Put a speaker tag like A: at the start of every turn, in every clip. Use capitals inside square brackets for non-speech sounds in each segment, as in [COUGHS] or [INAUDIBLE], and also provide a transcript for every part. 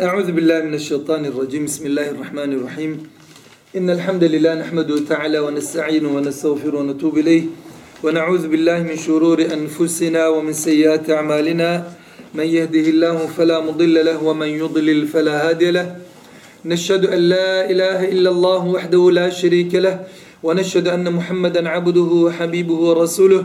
A: أعوذ بالله من الشيطان الرجيم. بسم الله الرحمن الرحيم. إن الحمد لله نحمده تعالى ونستعينه ونستغفره ونتوب إليه. ونعوذ بالله من شرور أنفسنا ومن سيئات أعمالنا. من يهده الله فلا مضل له ومن يضلل فلا هادي له. نشهد أن لا إله إلا الله وحده لا شريك له. ونشهد أن محمدا عبده وحبيبه ورسوله.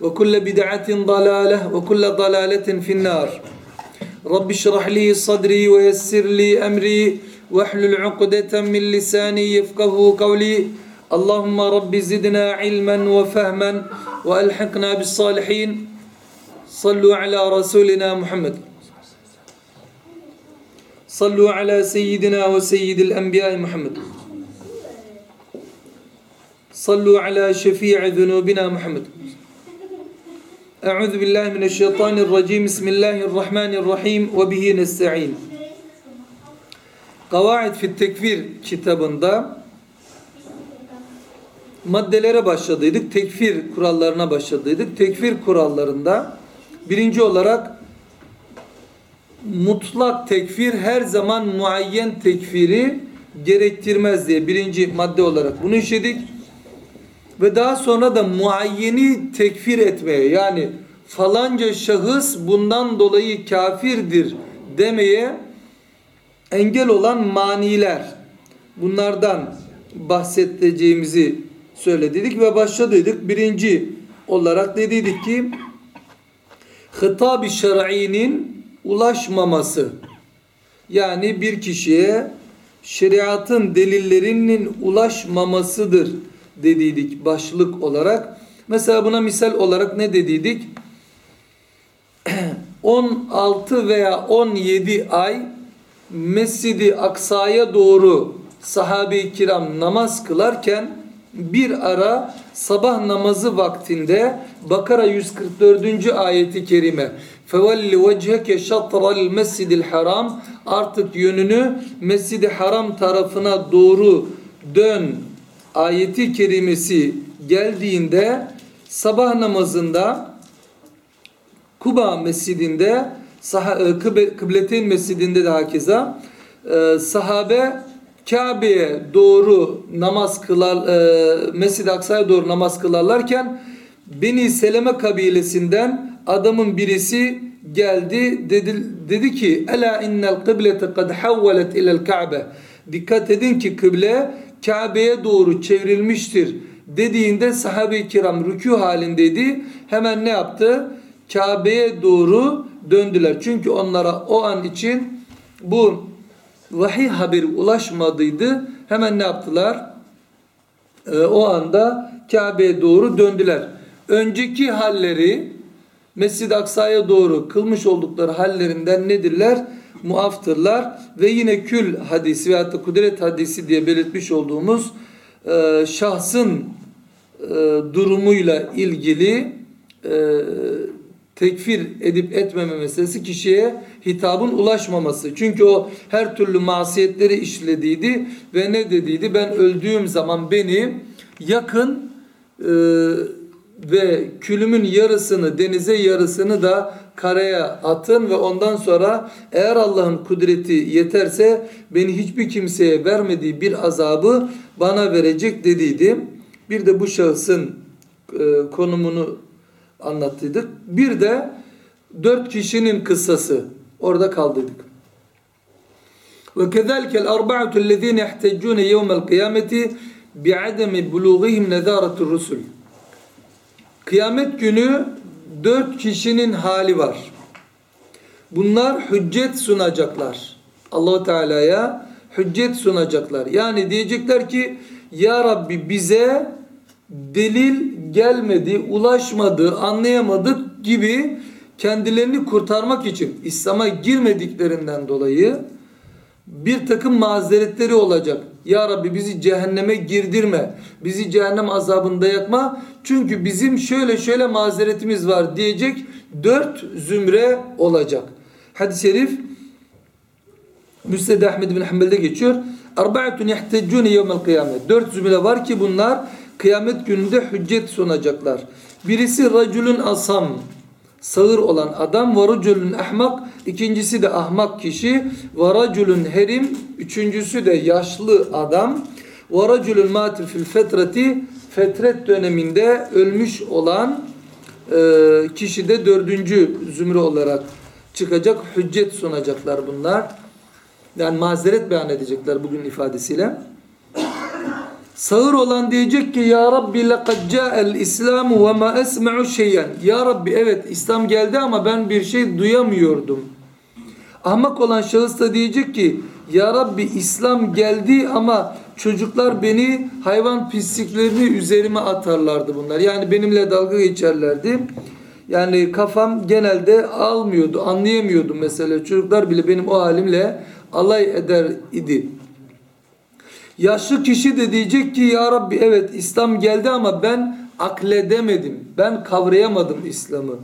A: وكل بدعة ضلالة وكل ضلالة في النار. رب اشرح لي صدري ويسر لي أمري واحلل عقدة من لساني يفقه قولي. اللهم رب زدنا علما وفهما وألحقنا بالصالحين. صلوا على رسولنا محمد. صلوا على سيدنا وسيد الأنبياء محمد. صلوا على شفيع ذنوبنا محمد. Euzu billahi mineşşeytanirracim. Bismillahirrahmanirrahim. Ve bihi nestaîn. Kavaid fit Tekvir kitabında maddelere başladıydık. Tekfir kurallarına başladıydık. Tekfir kurallarında birinci olarak mutlak tekfir her zaman muayyen tekfiri gerektirmez diye birinci madde olarak bunu işledik. Ve daha sonra da muayyeni tekfir etmeye yani falanca şahıs bundan dolayı kafirdir demeye engel olan maniler. Bunlardan bahsedeceğimizi söyledik ve başladıydık. Birinci olarak dediydik ki? Hitab-ı şer'inin ulaşmaması. Yani bir kişiye şeriatın delillerinin ulaşmamasıdır dediydik başlık olarak. Mesela buna misal olarak ne dediydik? [CLEARS THROAT] 16 veya 17 ay Mescidi Aksa'ya doğru sahabe-i kiram namaz kılarken bir ara sabah namazı vaktinde Bakara 144. ayeti kerime فَوَلِّ وَجْهَكَ شَطْرَ الْمَسِّدِ الْحَرَامِ Artık yönünü Mescid-i Haram tarafına doğru dön ayeti kerimesi geldiğinde sabah namazında Kuba mescidinde Kıbleteyn mescidinde de hakeza sahabe Kabe'ye doğru namaz kılar Mescid-i Aksa'ya doğru namaz kılarlarken Beni Seleme kabilesinden adamın birisi geldi dedi, dedi ki ela innel kıblete kad havvelet ilel ka'be. Dikkat edin ki kıble Kabe'ye doğru çevrilmiştir dediğinde sahabe-i kiram rükû halindeydi. Hemen ne yaptı? Kabe'ye doğru döndüler. Çünkü onlara o an için bu vahiy haberi ulaşmadıydı. Hemen ne yaptılar? Ee, o anda Kabe'ye doğru döndüler. Önceki halleri Mescid-i Aksa'ya doğru kılmış oldukları hallerinden nedirler? Muaftırlar ve yine kül hadisi veyahut da kudret hadisi diye belirtmiş olduğumuz e, şahsın e, durumuyla ilgili e, tekfir edip etmeme meselesi kişiye hitabın ulaşmaması. Çünkü o her türlü masiyetleri işlediydi ve ne dediydi? Ben öldüğüm zaman beni yakın e, ve külümün yarısını denize yarısını da karaya atın ve ondan sonra eğer Allah'ın kudreti yeterse beni hiçbir kimseye vermediği bir azabı bana verecek dediydi. Bir de bu şahsın e, konumunu anlattıydık. Bir de dört kişinin kıssası. Orada kaldıydık. Ve kezalikel arba'atu ellezine ihteccune yevmel kıyameti bi'ademi bulughihim nezaratur rusul. Kıyamet günü dört kişinin hali var. Bunlar hüccet sunacaklar. Allahu Teala'ya hüccet sunacaklar. Yani diyecekler ki ya Rabbi bize delil gelmedi, ulaşmadı, anlayamadık gibi kendilerini kurtarmak için İslam'a girmediklerinden dolayı bir takım mazeretleri olacak. Ya Rabbi bizi cehenneme girdirme. Bizi cehennem azabında yakma. Çünkü bizim şöyle şöyle mazeretimiz var diyecek dört zümre olacak. Hadis-i şerif Müsned Ahmed bin Hanbel'de geçiyor. Arba'atun yahteccune yevmel kıyamet. Dört zümre var ki bunlar kıyamet gününde hüccet sunacaklar. Birisi racülün asam sağır olan adam ve racülün ahmak ikincisi de ahmak kişi ve racülün herim üçüncüsü de yaşlı adam. Ve racülün matir fil fetreti fetret döneminde ölmüş olan e, kişi de dördüncü zümre olarak çıkacak hüccet sunacaklar bunlar. Yani mazeret beyan edecekler bugün ifadesiyle Sağır olan diyecek ki Ya Rabbi lekad ca'el İslamu ve ma esma'u şeyen. Ya Rabbi evet İslam geldi ama ben bir şey duyamıyordum. Ahmak olan şahıs da diyecek ki Ya Rabbi İslam geldi ama çocuklar beni hayvan pisliklerini üzerime atarlardı bunlar. Yani benimle dalga geçerlerdi. Yani kafam genelde almıyordu, anlayamıyordum mesela. Çocuklar bile benim o halimle alay eder idi. Yaşlı kişi de diyecek ki ya Rabbi evet İslam geldi ama ben akledemedim. Ben kavrayamadım İslam'ı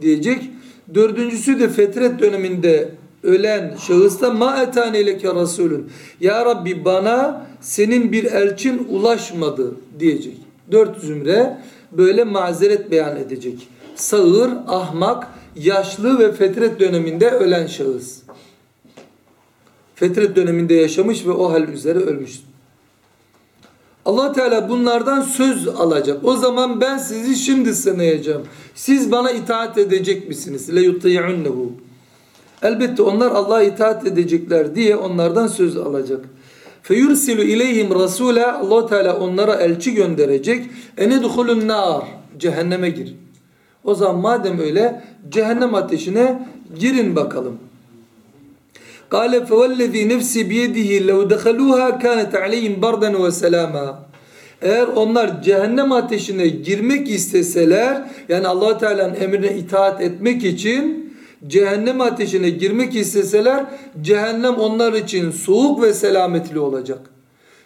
A: diyecek. Dördüncüsü de fetret döneminde ölen şahısta ma etane ileke rasulun. Ya Rabbi bana senin bir elçin ulaşmadı diyecek. Dört zümre böyle mazeret beyan edecek. Sağır, ahmak, yaşlı ve fetret döneminde ölen şahıs. Fetret döneminde yaşamış ve o hal üzere ölmüş. allah Teala bunlardan söz alacak. O zaman ben sizi şimdi sınayacağım. Siz bana itaat edecek misiniz? Le yuti'unnehu. Elbette onlar Allah'a itaat edecekler diye onlardan söz alacak. Feyursilu ileyhim rasule allah Teala onlara elçi gönderecek. Ene duhulun nar. Cehenneme gir. O zaman madem öyle cehennem ateşine girin bakalım. قال فوالذي نفسي بيده لو دخلوها كانت عليهم بردا وسلاما eğer onlar cehennem ateşine girmek isteseler yani allah Teala'nın emrine itaat etmek için cehennem ateşine girmek isteseler cehennem onlar için soğuk ve selametli olacak.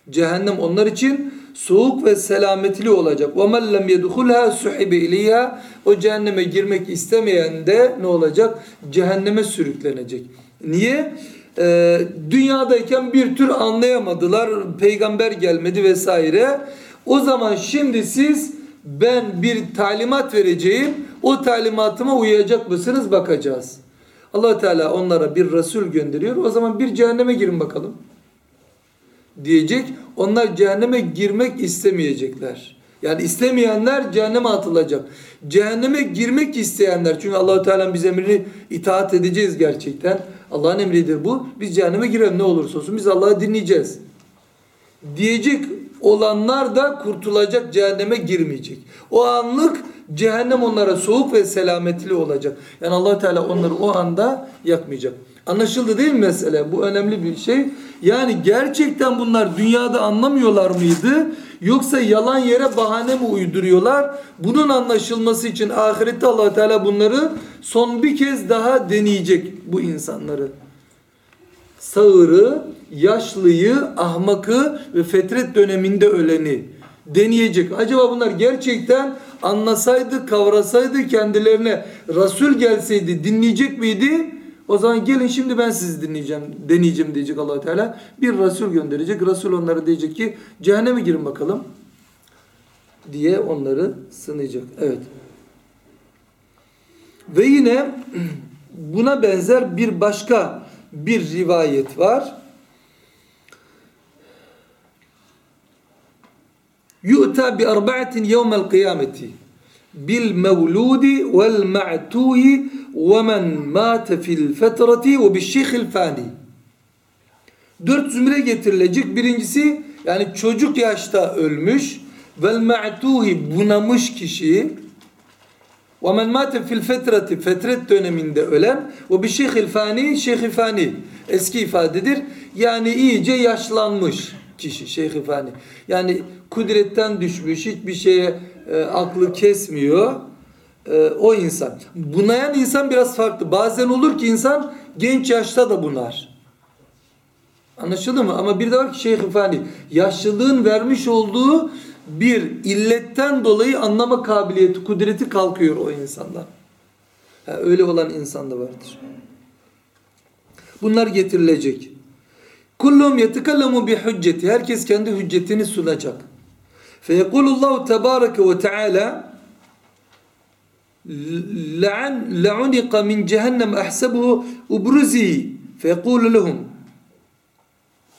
A: Cehennem onlar için soğuk ve selametli olacak. وَمَنْ لَمْ يَدْخُلْهَا سُحِبِ اِلَيْهَا o cehenneme girmek istemeyen de ne olacak? Cehenneme sürüklenecek. Niye? Ee, dünyadayken bir tür anlayamadılar. Peygamber gelmedi vesaire. O zaman şimdi siz ben bir talimat vereceğim. O talimatıma uyacak mısınız bakacağız. allah Teala onlara bir Resul gönderiyor. O zaman bir cehenneme girin bakalım. Diyecek. Onlar cehenneme girmek istemeyecekler. Yani istemeyenler cehenneme atılacak. Cehenneme girmek isteyenler çünkü allah Teala biz emrini itaat edeceğiz gerçekten. Allah'ın emridir bu. Biz cehenneme girelim ne olursa olsun. Biz Allah'ı dinleyeceğiz. Diyecek olanlar da kurtulacak cehenneme girmeyecek. O anlık cehennem onlara soğuk ve selametli olacak. Yani allah Teala onları o anda yakmayacak. Anlaşıldı değil mi mesele? Bu önemli bir şey. Yani gerçekten bunlar dünyada anlamıyorlar mıydı? Yoksa yalan yere bahane mi uyduruyorlar? Bunun anlaşılması için ahirette allah Teala bunları son bir kez daha deneyecek bu insanları. Sağırı, yaşlıyı, ahmakı ve fetret döneminde öleni deneyecek. Acaba bunlar gerçekten anlasaydı, kavrasaydı kendilerine Resul gelseydi dinleyecek miydi? O zaman gelin şimdi ben sizi dinleyeceğim, deneyeceğim diyecek allah Teala. Bir Resul gönderecek. Resul onlara diyecek ki cehenneme girin bakalım. Diye onları sınayacak. Evet. Ve yine [CLEARS THROAT] buna benzer bir başka bir rivayet var. Yu'ta bi arba'atin yevmel kıyameti bil mevludi vel ma'tuhi وَمَنْ مَاتَ فِي الْفَتْرَةِ وَبِالشِّيخِ الْفَانِي Dört zümre getirilecek. Birincisi yani çocuk yaşta ölmüş vel ma'tuhi bunamış kişi ve men mate fil fetreti fetret döneminde ölen ve bir şeyhil fani şeyh fani eski ifadedir. Yani iyice yaşlanmış kişi şeyh fani. Yani kudretten düşmüş hiçbir şeye e, aklı kesmiyor. e, o insan. Bunayan insan biraz farklı. Bazen olur ki insan genç yaşta da bunar. Anlaşıldı mı? Ama bir de var ki Şeyh Fani yaşlılığın vermiş olduğu bir illetten dolayı anlama kabiliyeti, kudreti kalkıyor o insandan. Yani öyle olan insan da vardır. Bunlar getirilecek. Kullum yetekellemu bi hücceti. Herkes kendi hüccetini sunacak. Feyekulullahu tebareke ve teala la'an la'unika min cehennem ahsebuhu ubruzi feyekulu lehum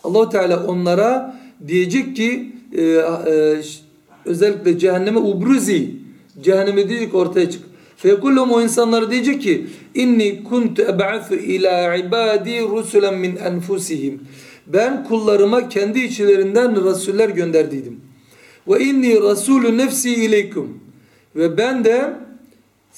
A: Allahu Teala onlara diyecek ki e, e, özellikle cehenneme ubruzi cehenneme diyecek ortaya çık. Feyekullum o insanlara diyecek ki inni kuntu eb'athu ila ibadi rusulen min enfusihim. Ben kullarıma kendi içlerinden rasuller gönderdiydim. Ve inni rasulü nefsi ileykum. Ve ben de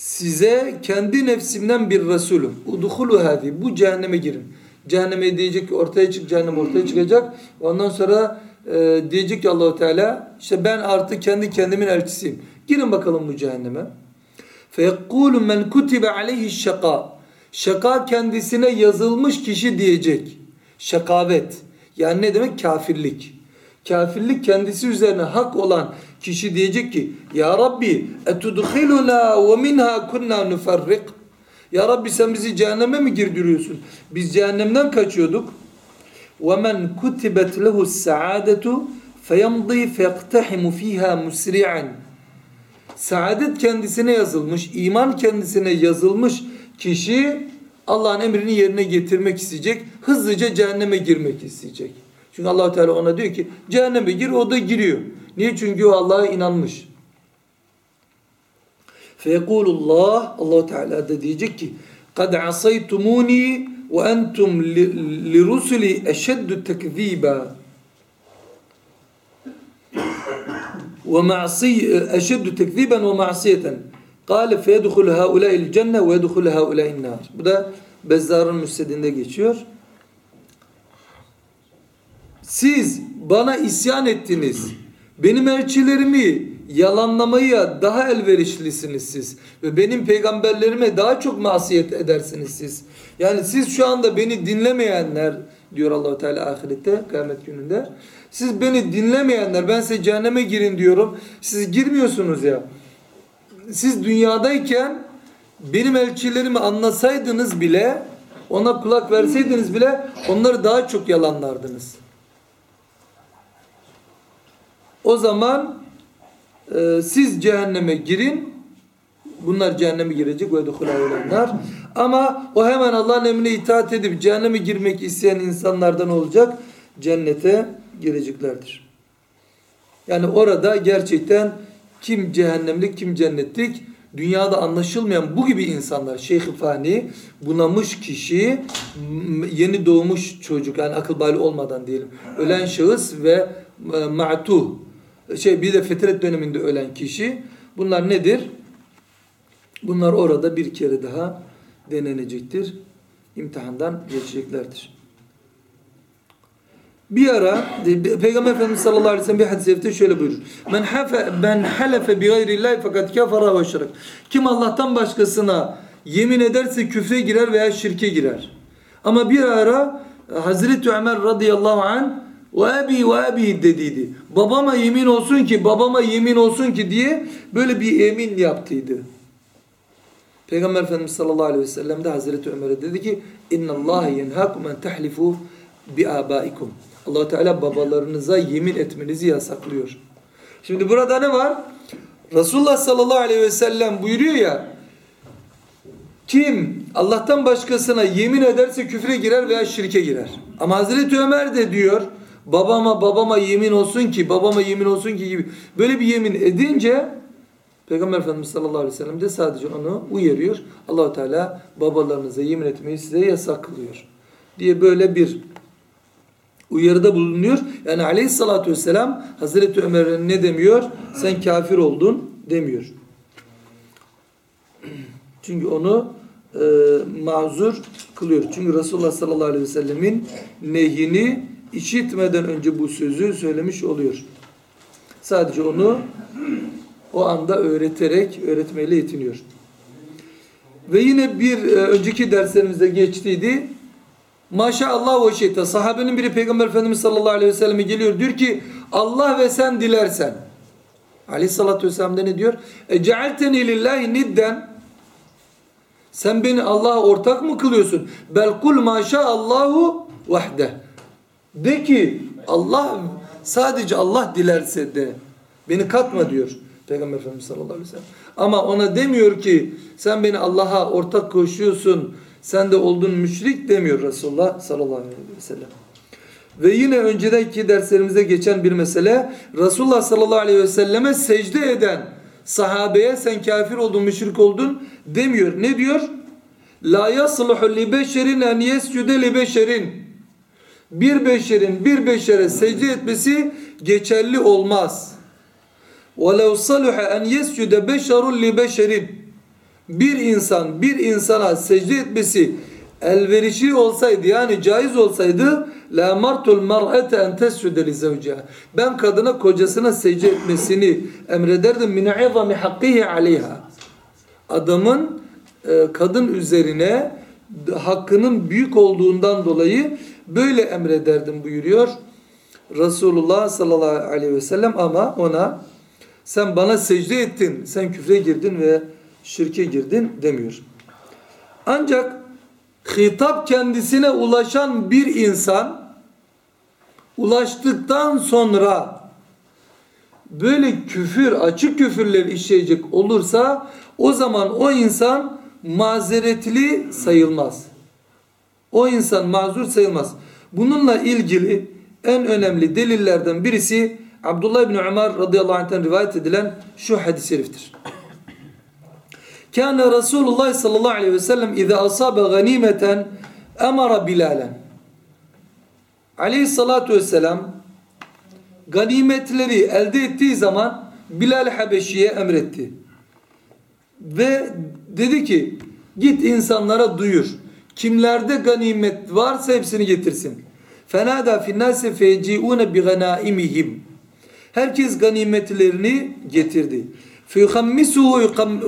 A: size kendi nefsimden bir Resulüm. Uduhulu hadi. Bu cehenneme girin. Cehenneme diyecek ortaya çık, cehennem ortaya çıkacak. Ondan sonra e, diyecek ki Allahu Teala işte ben artık kendi kendimin elçisiyim. Girin bakalım bu cehenneme. Feyekulu men kutibe aleyhi şaka. Şaka kendisine yazılmış kişi diyecek. Şakavet. Yani ne demek? Kafirlik. Kafirlik kendisi üzerine hak olan kişi diyecek ki Ya Rabbi etudkhiluna ve minha kunna nufarrik Ya Rabbi sen bizi cehenneme mi girdiriyorsun? Biz cehennemden kaçıyorduk. وَمَنْ كُتِبَتْ لَهُ السَّعَادَةُ فَيَمْضِي فَيَقْتَحِمُ ف۪يهَا مُسْرِعًا Saadet kendisine yazılmış, iman kendisine yazılmış kişi Allah'ın emrini yerine getirmek isteyecek. Hızlıca cehenneme girmek isteyecek. Çünkü allah Teala ona diyor ki cehenneme gir o da giriyor. Niye? Çünkü o Allah'a inanmış. Feyekulullah allah Teala da diyecek ki kad asaytumuni ve entum li rusuli eşeddu tekziba ve ma'si eşeddu tekziben ve ma'siyeten قال فيدخل هؤلاء الجنة ويدخل هؤلاء النار. Bu da Bezzar'ın müstedinde geçiyor. Siz bana isyan ettiniz. Benim elçilerimi yalanlamaya daha elverişlisiniz siz. Ve benim peygamberlerime daha çok masiyet edersiniz siz. Yani siz şu anda beni dinlemeyenler diyor Allahu Teala ahirette kıyamet gününde. Siz beni dinlemeyenler ben size cehenneme girin diyorum. Siz girmiyorsunuz ya. Siz dünyadayken benim elçilerimi anlasaydınız bile ona kulak verseydiniz bile onları daha çok yalanlardınız. O zaman e, siz cehenneme girin. Bunlar cehenneme girecek ve olanlar. Ama o hemen Allah'ın emrine itaat edip cehenneme girmek isteyen insanlardan olacak. Cennete gireceklerdir. Yani orada gerçekten kim cehennemlik kim cennetlik dünyada anlaşılmayan bu gibi insanlar şeyh fani bunamış kişi yeni doğmuş çocuk yani akıl bali olmadan diyelim ölen şahıs ve e, ma'tuh şey bir de fetret döneminde ölen kişi bunlar nedir? Bunlar orada bir kere daha denenecektir. İmtihandan geçeceklerdir. Bir ara Peygamber Efendimiz sallallahu aleyhi ve sellem bir hadis-i şöyle buyurur. Men hafe ben halefe bi gayrillahi fakat kefara ve şirk. Kim Allah'tan başkasına yemin ederse küfre girer veya şirke girer. Ama bir ara Hazreti Ömer radıyallahu anh ve abi ve abi dediydi. Babama yemin olsun ki, babama yemin olsun ki diye böyle bir yemin yaptıydı. Peygamber Efendimiz sallallahu aleyhi ve sellem de Hazreti Ömer'e dedi ki Allah yenhakum en tahlifu bi abaikum. Allah Teala babalarınıza yemin etmenizi yasaklıyor. Şimdi burada ne var? Resulullah sallallahu aleyhi ve sellem buyuruyor ya kim Allah'tan başkasına yemin ederse küfre girer veya şirke girer. Ama Hazreti Ömer de diyor babama babama yemin olsun ki babama yemin olsun ki gibi böyle bir yemin edince Peygamber Efendimiz sallallahu aleyhi ve sellem de sadece onu uyarıyor. Allahu Teala babalarınıza yemin etmeyi size yasaklıyor diye böyle bir uyarıda bulunuyor. Yani aleyhissalatü vesselam Hazreti Ömer'e ne demiyor? Sen kafir oldun demiyor. [CLEARS THROAT] Çünkü onu e, mazur kılıyor. Çünkü Resulullah sallallahu aleyhi ve sellemin nehyini işitmeden önce bu sözü söylemiş oluyor. Sadece onu o anda öğreterek, öğretmeyle yetiniyor. Ve yine bir e, önceki derslerimizde geçtiydi. Maşallah ve şeyta. Sahabenin biri Peygamber Efendimiz sallallahu aleyhi ve selleme geliyor. Diyor ki Allah ve sen dilersen. Aleyhissalatü vesselam da ne diyor? E cealteni lillahi nidden. Sen beni Allah'a ortak mı kılıyorsun? Bel kul maşaallahu vahde. De ki Allah sadece Allah dilerse de. Beni katma diyor Peygamber Efendimiz sallallahu aleyhi ve sellem. Ama ona demiyor ki sen beni Allah'a ortak koşuyorsun. Sen de oldun müşrik demiyor Resulullah sallallahu aleyhi ve sellem. Ve yine önceki derslerimizde geçen bir mesele Resulullah sallallahu aleyhi ve selleme secde eden sahabeye sen kafir oldun, müşrik oldun demiyor. Ne diyor? La yasluhu li beşerin en yescude li beşerin Bir beşerin bir beşere secde etmesi geçerli olmaz. وَلَوْ صَلُحَ اَنْ يَسْجُدَ بَشَرٌ لِبَشَرٍ Bir insan bir insana secde etmesi elverişli olsaydı yani caiz olsaydı la martul mar'ete en tescude li zawciha. Ben kadına kocasına secde etmesini emrederdim min izami hakkihi aleyha. Adamın e, kadın üzerine hakkının büyük olduğundan dolayı böyle emrederdim buyuruyor. Resulullah sallallahu aleyhi ve sellem ama ona sen bana secde ettin, sen küfre girdin ve şirke girdin demiyor. Ancak hitap kendisine ulaşan bir insan ulaştıktan sonra böyle küfür, açık küfürler işleyecek olursa o zaman o insan mazeretli sayılmaz. O insan mazur sayılmaz. Bununla ilgili en önemli delillerden birisi Abdullah bin Ömer radıyallahu anh'ten rivayet edilen şu hadis-i şeriftir. Kâne Resulullah sallallahu aleyhi ve sellem izâ asâbe ganîmeten emara Bilal'en. Aleyhissalatu vesselam ganimetleri elde ettiği zaman Bilal Habeşi'ye emretti. Ve dedi ki git insanlara duyur. Kimlerde ganimet varsa hepsini getirsin. Fenada finnase feciune bi ganaimihim. Herkes ganimetlerini getirdi. Fiyuhammisuhu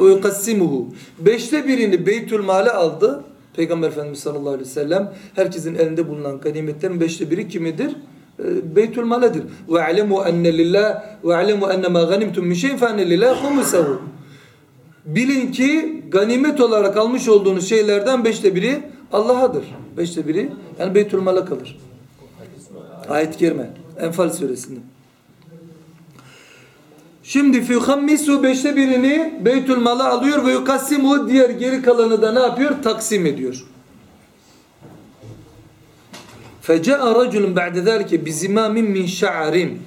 A: yukassimuhu. Beşte birini Beytül Mal'e aldı. Peygamber Efendimiz sallallahu aleyhi ve sellem herkesin elinde bulunan ganimetlerin beşte biri kimidir? Ee, Beytül Mal'edir. Ve alemu enne lillah ve alemu enne ma ganimtum min şeyin fe enne lillah humusehu. Bilin ki ganimet olarak almış olduğunuz şeylerden beşte biri Allah'adır. Beşte biri yani Beytül Mal'a kalır. Ayet-i Kerime. Enfal suresinde. Şimdi fühammisu beşte birini Beytül Mal'a alıyor ve yukassimu diğer geri kalanı da ne yapıyor? Taksim ediyor. Feca'a raculun ba'de zâlike bizimamin min şa'arin.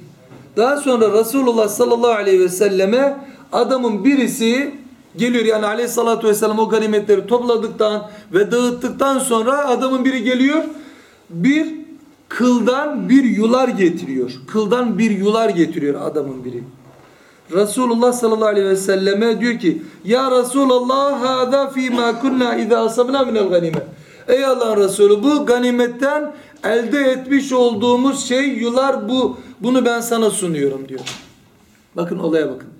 A: Daha sonra Resulullah sallallahu aleyhi ve selleme adamın birisi geliyor yani aleyhissalatü vesselam o ganimetleri topladıktan ve dağıttıktan sonra adamın biri geliyor bir kıldan bir yular getiriyor. Kıldan bir yular getiriyor adamın biri. Resulullah sallallahu aleyhi ve selleme diyor ki Ya Resulallah hâzâ fîmâ kunnâ izâ asabnâ minel ganime. Ey Allah'ın Resulü bu ganimetten elde etmiş olduğumuz şey yular bu. Bunu ben sana sunuyorum diyor. Bakın olaya bakın.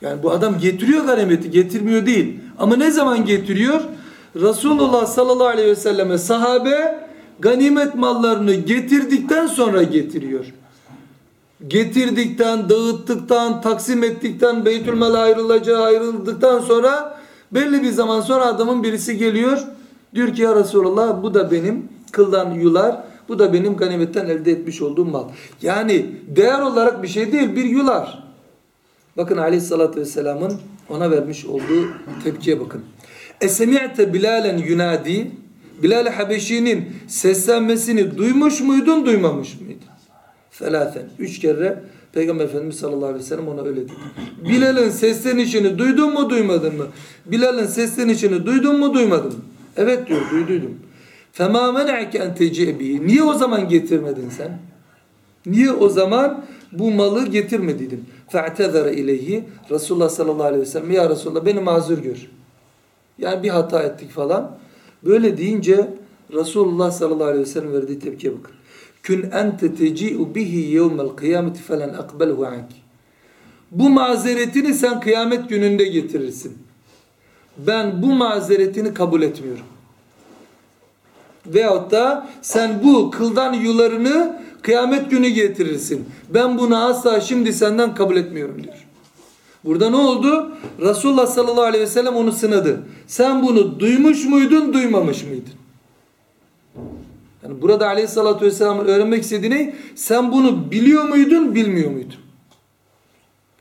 A: Yani bu adam getiriyor ganimeti getirmiyor değil. Ama ne zaman getiriyor? Resulullah sallallahu aleyhi ve selleme sahabe ganimet mallarını getirdikten sonra getiriyor getirdikten, dağıttıktan, taksim ettikten, Beytülmal ayrılacağı ayrıldıktan sonra belli bir zaman sonra adamın birisi geliyor. Diyor ki ya Resulallah bu da benim kıldan yular, bu da benim ganimetten elde etmiş olduğum mal. Yani değer olarak bir şey değil, bir yular. Bakın aleyhissalatü vesselamın ona vermiş olduğu tepkiye bakın. Esemi'te Bilal'en yunadi Bilal Habeşi'nin seslenmesini duymuş muydun, duymamış mıydın? Felaten. Üç kere Peygamber Efendimiz sallallahu aleyhi ve sellem ona öyle dedi. Bilal'in seslenişini duydun mu duymadın mı? Bilal'in seslenişini duydun mu duymadın mı? Evet diyor duyduydum. فَمَا مَنَعَكَ اَنْ تَجِئَ بِهِ Niye o zaman getirmedin sen? Niye o zaman bu malı getirmediydin? Fe'tezere ileyhi Resulullah sallallahu aleyhi ve sellem ya Resulullah beni mazur gör. Yani bir hata ettik falan. Böyle deyince Resulullah sallallahu aleyhi ve sellem verdiği tepkiye bakın. Kün ente teci'u bihi yevmel kıyameti felen akbelhu anki. Bu mazeretini sen kıyamet gününde getirirsin. Ben bu mazeretini kabul etmiyorum. Veyahut da sen bu kıldan yularını kıyamet günü getirirsin. Ben bunu asla şimdi senden kabul etmiyorum diyor. Burada ne oldu? Resulullah sallallahu aleyhi ve sellem onu sınadı. Sen bunu duymuş muydun, duymamış mıydın? Yani burada aleyhissalatü vesselamın öğrenmek istediğini sen bunu biliyor muydun, bilmiyor muydun?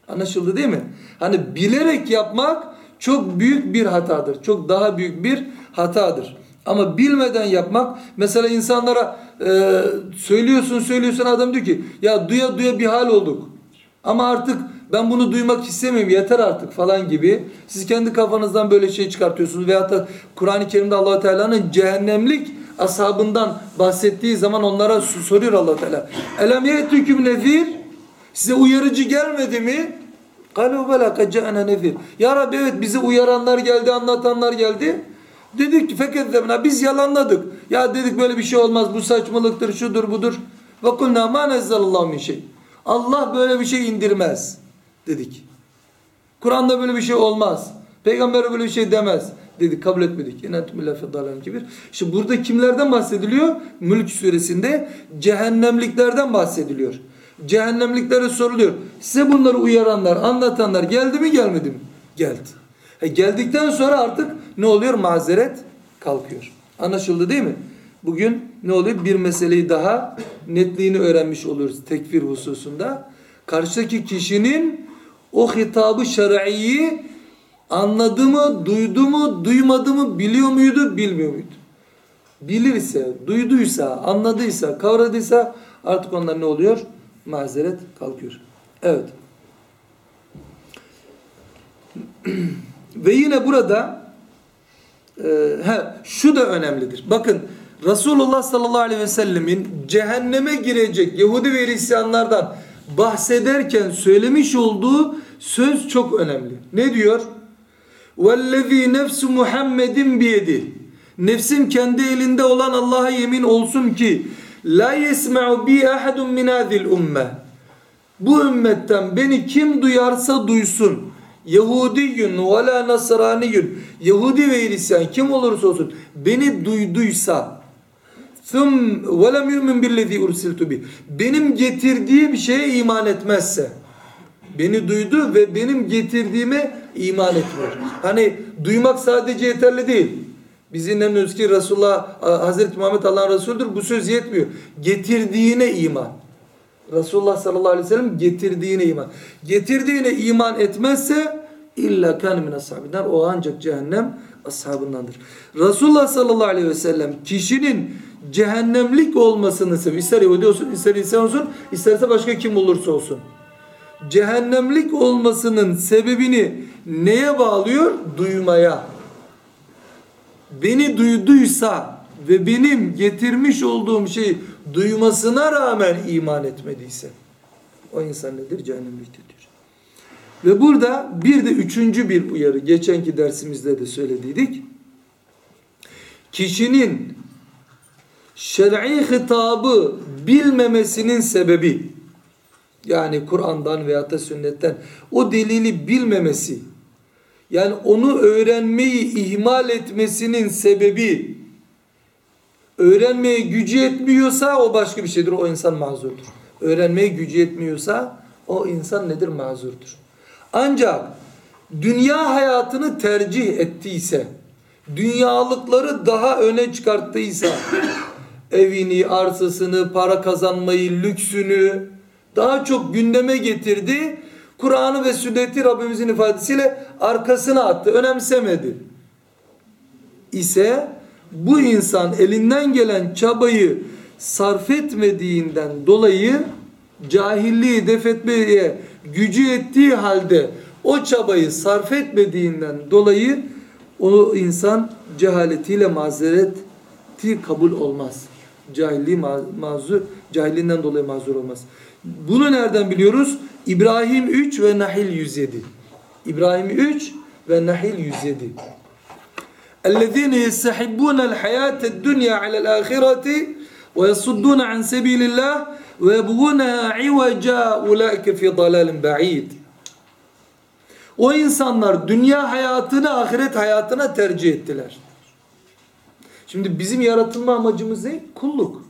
A: Anlaşıldı değil mi? Hani bilerek yapmak çok büyük bir hatadır. Çok daha büyük bir hatadır. Ama bilmeden yapmak mesela insanlara e, söylüyorsun söylüyorsun adam diyor ki ya duya duya bir hal olduk. Ama artık ben bunu duymak istemiyorum yeter artık falan gibi. Siz kendi kafanızdan böyle şey çıkartıyorsunuz. Veyahut da Kur'an-ı Kerim'de allah Teala'nın cehennemlik ashabından bahsettiği zaman onlara soruyor allah Teala. Elem ye'tüküm nezir? Size uyarıcı gelmedi mi? Kalu bela kaca'ana nefir. Ya Rabbi evet bize uyaranlar geldi, anlatanlar geldi. Dedik ki fekezzebna biz yalanladık. Ya dedik böyle bir şey olmaz. Bu saçmalıktır, şudur, budur. Ve kulna ma nezzalallahu min şey. Allah böyle bir şey indirmez dedik. Kur'an'da böyle bir şey olmaz. Peygamber böyle bir şey demez dedik kabul etmedik. Kibir. İşte burada kimlerden bahsediliyor? Mülk suresinde cehennemliklerden bahsediliyor. Cehennemliklere soruluyor. Size bunları uyaranlar, anlatanlar geldi mi gelmedi mi? Geldi. E geldikten sonra artık ne oluyor? Mazeret kalkıyor. Anlaşıldı değil mi? Bugün ne oluyor? Bir meseleyi daha netliğini öğrenmiş oluyoruz tekfir hususunda. Karşıdaki kişinin o hitabı şer'iyi anladı mı, duydu mu, duymadı mı, biliyor muydu, bilmiyor muydu? Bilirse, duyduysa, anladıysa, kavradıysa artık onlar ne oluyor? Mazeret kalkıyor. Evet. [CLEARS THROAT] Ve yine burada e, he, şu da önemlidir. Bakın Resulullah sallallahu aleyhi ve sellemin cehenneme girecek Yahudi ve Hristiyanlardan bahsederken söylemiş olduğu söz çok önemli. Ne diyor? وَالَّذ۪ي nefsu Muhammedin biyedi. Nefsim kendi elinde olan Allah'a yemin olsun ki la yesma'u bi ahadun min hadhihi umme. Bu ümmetten beni kim duyarsa duysun. Yahudiyün ve la nasraniyün. Yahudi ve Hristiyan kim olursa olsun beni duyduysa Sım ve lem yu'min billezî ursiltu bih. Benim getirdiğim şeye iman etmezse. Beni duydu ve benim getirdiğime iman etmiyor. Hani duymak sadece yeterli değil. Biz inanıyoruz ki Resulullah Hazreti Muhammed Allah'ın Resulüdür. Bu söz yetmiyor. Getirdiğine iman. Resulullah sallallahu aleyhi ve sellem getirdiğine iman. Getirdiğine iman etmezse illa kan min ashabinden o ancak cehennem ashabındandır. Resulullah sallallahu aleyhi ve sellem kişinin cehennemlik olmasını seviyor. İster Yahudi olsun, ister insan olsun, isterse başka kim olursa olsun. Cehennemlik olmasının sebebini neye bağlıyor? Duymaya. Beni duyduysa ve benim getirmiş olduğum şeyi duymasına rağmen iman etmediyse o insan nedir? Cehennemliktedir. Ve burada bir de üçüncü bir uyarı. Geçenki dersimizde de söylediydik. Kişinin şer'i hitabı bilmemesinin sebebi yani Kur'an'dan veya da sünnetten o delili bilmemesi yani onu öğrenmeyi ihmal etmesinin sebebi öğrenmeye gücü yetmiyorsa o başka bir şeydir. O insan mazurdur. Öğrenmeye gücü yetmiyorsa o insan nedir? Mazurdur. Ancak dünya hayatını tercih ettiyse, dünyalıkları daha öne çıkarttıysa, evini, arsasını, para kazanmayı, lüksünü daha çok gündeme getirdi. Kur'an'ı ve sünneti Rabbimizin ifadesiyle arkasına attı, önemsemedi. İse bu insan elinden gelen çabayı sarf etmediğinden dolayı cahilliği defetmeye gücü ettiği halde o çabayı sarf etmediğinden dolayı o insan cehaletiyle mazeret cahiliyeti kabul olmaz. Cahilliği ma- mazur, cahilliğinden dolayı mazur olmaz. Bunu nereden biliyoruz? İbrahim 3 ve Nahil 107. İbrahim 3 ve Nahil 107. الذين يستحبون الحياة الدنيا على الآخرة ويصدون عن سبيل الله ويبغونها عوجا أولئك في ضلال بعيد O insanlar dünya hayatını ahiret hayatına tercih ettiler. Şimdi bizim yaratılma amacımız ne? Kulluk.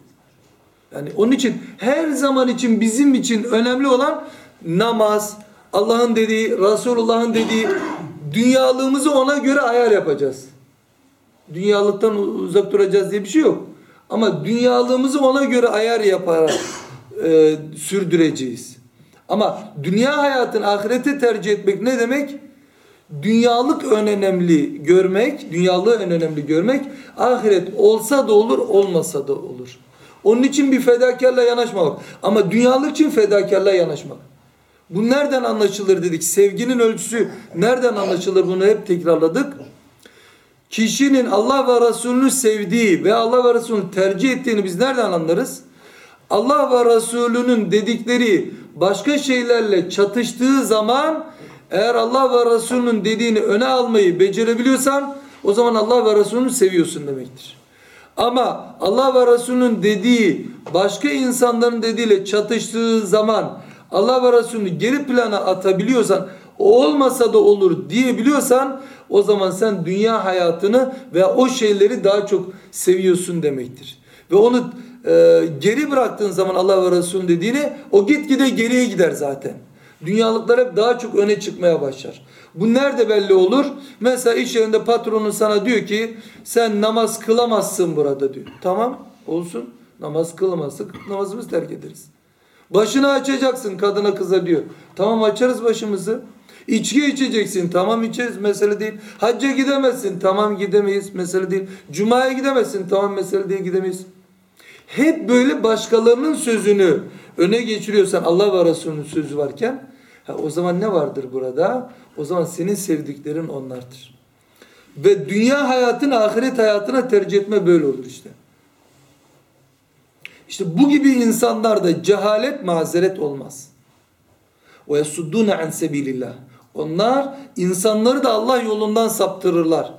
A: Yani onun için her zaman için bizim için önemli olan namaz, Allah'ın dediği, Resulullah'ın dediği dünyalığımızı ona göre ayar yapacağız. Dünyalıktan uzak duracağız diye bir şey yok. Ama dünyalığımızı ona göre ayar yaparak [COUGHS] e, sürdüreceğiz. Ama dünya hayatını ahirete tercih etmek ne demek? Dünyalık en önemli görmek, dünyalığı en önemli görmek, ahiret olsa da olur, olmasa da olur. Onun için bir fedakarla yanaşmamak. Ama dünyalık için fedakarla yanaşmak. Bu nereden anlaşılır dedik. Sevginin ölçüsü nereden anlaşılır bunu hep tekrarladık. Kişinin Allah ve Resulünü sevdiği ve Allah ve Resulünü tercih ettiğini biz nereden anlarız? Allah ve Resulünün dedikleri başka şeylerle çatıştığı zaman eğer Allah ve Resulünün dediğini öne almayı becerebiliyorsan o zaman Allah ve Resulünü seviyorsun demektir. Ama Allah ve Resulünün dediği başka insanların dediğiyle çatıştığı zaman Allah ve Resulünü geri plana atabiliyorsan olmasa da olur diyebiliyorsan o zaman sen dünya hayatını veya o şeyleri daha çok seviyorsun demektir. Ve onu e, geri bıraktığın zaman Allah ve Resulünün dediğini o gitgide geriye gider zaten. Dünyalıklar hep daha çok öne çıkmaya başlar. Bu nerede belli olur? Mesela iş yerinde patronun sana diyor ki sen namaz kılamazsın burada diyor. Tamam olsun namaz kılamazsın namazımızı terk ederiz. Başını açacaksın kadına kıza diyor. Tamam açarız başımızı. İçki içeceksin. Tamam içeriz. Mesele değil. Hacca gidemezsin. Tamam gidemeyiz. Mesele değil. Cuma'ya gidemezsin. Tamam mesele değil gidemeyiz. Hep böyle başkalarının sözünü öne geçiriyorsan Allah ve Resulünün sözü varken ha, o zaman ne vardır burada? O zaman senin sevdiklerin onlardır. Ve dünya hayatını ahiret hayatına tercih etme böyle olur işte. İşte bu gibi insanlarda cehalet mazeret olmaz. Ve yasuddune an sebilillah. Onlar insanları da Allah yolundan saptırırlar.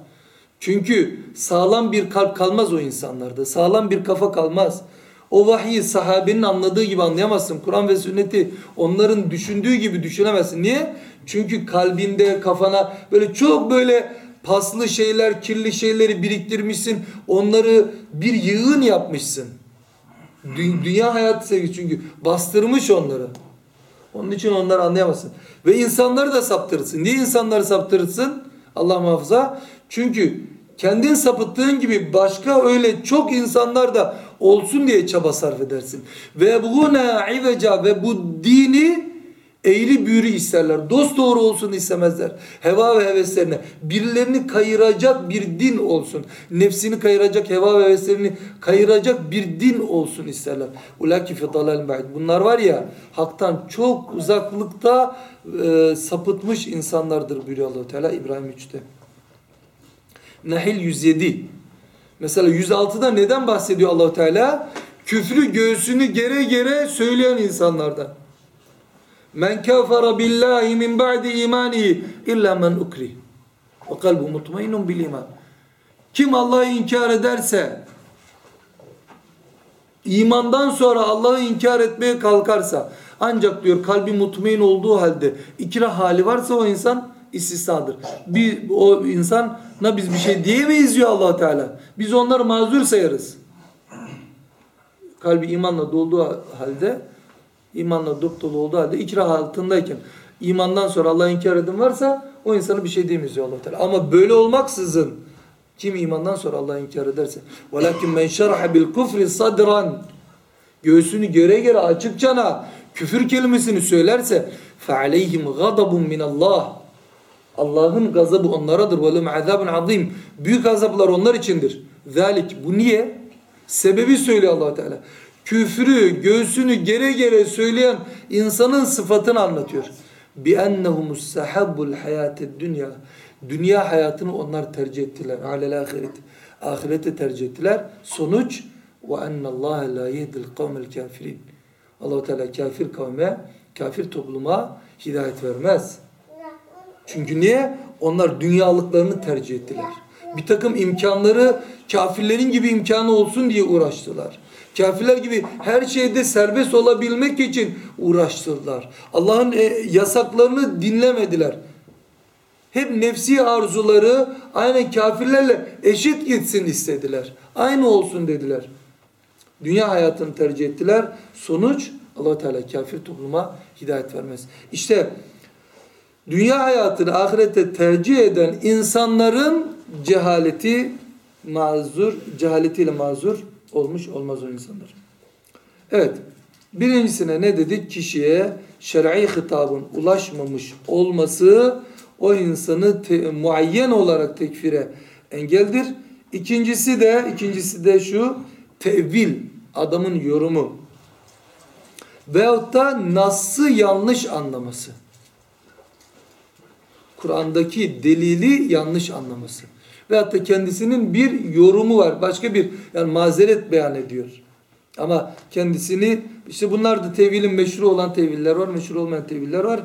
A: Çünkü sağlam bir kalp kalmaz o insanlarda. Sağlam bir kafa kalmaz. O vahyi sahabenin anladığı gibi anlayamazsın. Kur'an ve sünneti onların düşündüğü gibi düşünemezsin. Niye? Çünkü kalbinde, kafana böyle çok böyle paslı şeyler, kirli şeyleri biriktirmişsin. Onları bir yığın yapmışsın. Dü- Dünya hayatı sevgisi çünkü bastırmış onları. Onun için onları anlayamazsın. Ve insanları da saptırırsın. Niye insanları saptırırsın? Allah muhafaza. Çünkü kendin sapıttığın gibi başka öyle çok insanlar da olsun diye çaba sarf edersin. Ve buguna iveca ve bu dini eğri büğrü isterler. Dost doğru olsun istemezler. Heva ve heveslerine. Birilerini kayıracak bir din olsun. Nefsini kayıracak, heva ve heveslerini kayıracak bir din olsun isterler. Ulaki fi dalal ba'id. Bunlar var ya haktan çok uzaklıkta e, sapıtmış insanlardır buyuruyor Allah Teala İbrahim 3'te. Nahil 107. Mesela 106'da neden bahsediyor Allah Teala? Küfrü göğsünü gere gere söyleyen insanlardan. Men kafara billahi min ba'di imanihi illa men ukrih. Ve kalbu mutmainun bil iman. Kim Allah'ı inkar ederse imandan sonra Allah'ı inkar etmeye kalkarsa ancak diyor kalbi mutmain olduğu halde ikrah hali varsa o insan istisnadır. Bir, o insana biz bir şey diyemeyiz diyor allah Teala. Biz onları mazur sayarız. Kalbi imanla dolduğu halde imanla dop dolu olduğu halde ikrah altındayken imandan sonra Allah'ı inkar eden varsa o insana bir şey diyemeyiz diyor allah Teala. Ama böyle olmaksızın kim imandan sonra Allah'ı inkar ederse وَلَكِنْ مَنْ شَرَحَ بِالْكُفْرِ صَدْرًا Göğsünü göre göre açıkçana küfür kelimesini söylerse فَعَلَيْهِمْ غَضَبٌ مِنَ اللّٰهِ Allah'ın gazabı onlaradır. وَلُمْ عَذَابٌ azim. Büyük azaplar onlar içindir. Zalik. Bu niye? Sebebi söylüyor allah Teala. küfrü göğsünü gere gere söyleyen insanın sıfatını anlatıyor. Bi ennehumus sahabbul hayatid dünya. Dünya hayatını onlar tercih ettiler. Alel ahiret. Ahirete tercih ettiler. Sonuç ve ennallâhe la yehdil kavmel kafirin. Allahu Teala kafir kavme, kafir topluma hidayet vermez. Çünkü niye? Onlar dünyalıklarını tercih ettiler. Bir takım imkanları kafirlerin gibi imkanı olsun diye uğraştılar. Kafirler gibi her şeyde serbest olabilmek için uğraştılar. Allah'ın e, yasaklarını dinlemediler. Hep nefsi arzuları aynen kafirlerle eşit gitsin istediler. Aynı olsun dediler. Dünya hayatını tercih ettiler. Sonuç allah Teala kafir topluma hidayet vermez. İşte dünya hayatını ahirette tercih eden insanların cehaleti mazur, cehaletiyle mazur olmuş olmaz o insanlar. Evet. Birincisine ne dedik? Kişiye şer'i hitabın ulaşmamış olması o insanı te, muayyen olarak tekfire engeldir. İkincisi de ikincisi de şu tevil adamın yorumu veyahut da nas'ı yanlış anlaması. Kur'an'daki delili yanlış anlaması. Veyahut da kendisinin bir yorumu var. Başka bir yani mazeret beyan ediyor. Ama kendisini işte bunlar da tevilin meşru olan teviller var, meşru olmayan teviller var.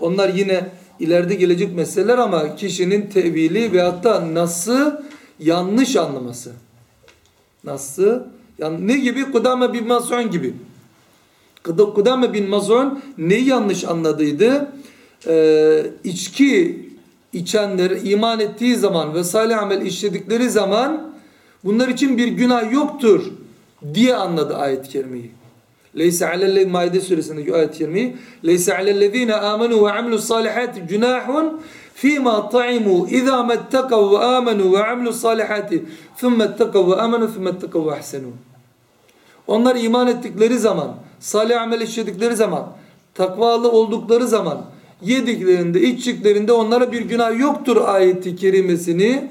A: Onlar yine ileride gelecek meseleler ama kişinin tevili veyahut da nasıl yanlış anlaması. Nasıl? Yani ne gibi? Kudame bin Maz'un gibi. Kudame bin Maz'un neyi yanlış anladıydı? Ee, içki içenler iman ettiği zaman ve salih amel işledikleri zaman bunlar için bir günah yoktur diye anladı ayet-i kerimeyi. Leysa alellezine Maide suresindeki ayet-i kerimeyi Leysa alellezine amenu ve amilu salihati günahun fîmâ ta'imu izâ mettekav ve amenu ve amilu salihati thumme ettekav ve amenu thumme ettekav ve ahsenu Onlar iman ettikleri zaman, salih amel işledikleri zaman, takvalı oldukları zaman yediklerinde, içtiklerinde onlara bir günah yoktur ayeti kerimesini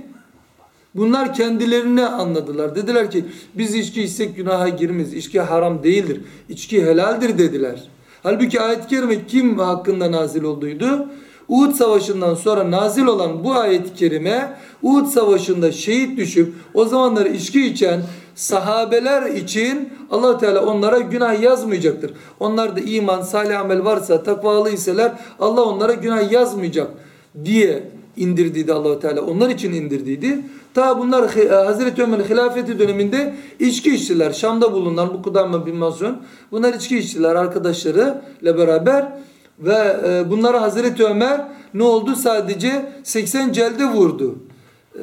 A: bunlar kendilerine anladılar. Dediler ki biz içki içsek günaha girmeyiz. İçki haram değildir. İçki helaldir dediler. Halbuki ayet-i kerime kim hakkında nazil olduydu? Uhud Savaşı'ndan sonra nazil olan bu ayet-i kerime Uhud Savaşı'nda şehit düşüp o zamanlar içki içen sahabeler için allah Teala onlara günah yazmayacaktır. Onlar da iman, salih amel varsa, takvalı iseler Allah onlara günah yazmayacak diye indirdiydi allah Teala. Onlar için indirdiydi. Ta bunlar Hazreti Ömer'in hilafeti döneminde içki içtiler. Şam'da bulunan bu Kudama bin Mazun. Bunlar içki içtiler arkadaşları ile beraber. Ve e, bunlara Hazreti Ömer ne oldu? Sadece 80 celde vurdu.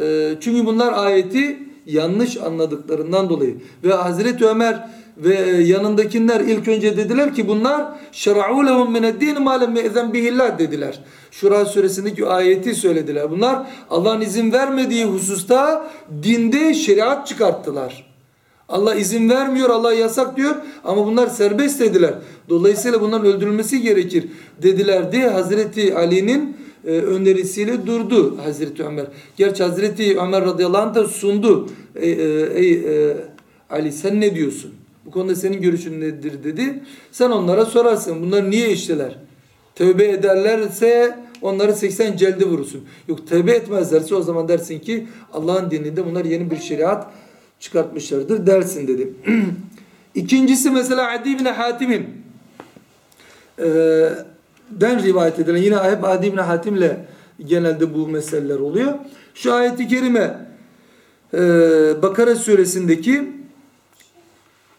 A: E, çünkü bunlar ayeti yanlış anladıklarından dolayı. Ve Hazreti Ömer ve yanındakiler ilk önce dediler ki bunlar şer'u lehum mined-din ma lem ye'zen dediler. Şura suresindeki ayeti söylediler. Bunlar Allah'ın izin vermediği hususta dinde şeriat çıkarttılar. Allah izin vermiyor, Allah yasak diyor ama bunlar serbest dediler. Dolayısıyla bunların öldürülmesi gerekir dediler diye Hazreti Ali'nin e, önerisiyle durdu Hazreti Ömer. Gerçi Hazreti Ömer radıyallahu anh da sundu. Ey, e, ey e, Ali sen ne diyorsun? Bu konuda senin görüşün nedir dedi. Sen onlara sorarsın. Bunlar niye iştiler? Tövbe ederlerse onları 80 celde vurursun. Yok tövbe etmezlerse o zaman dersin ki Allah'ın dininde bunlar yeni bir şeriat çıkartmışlardır dersin dedi. [CLEARS THROAT] İkincisi mesela Adi bin Hatim'in e, den rivayet edilen yine hep Adi bin Hatim'le genelde bu meseleler oluyor. Şu ayeti kerime e, Bakara suresindeki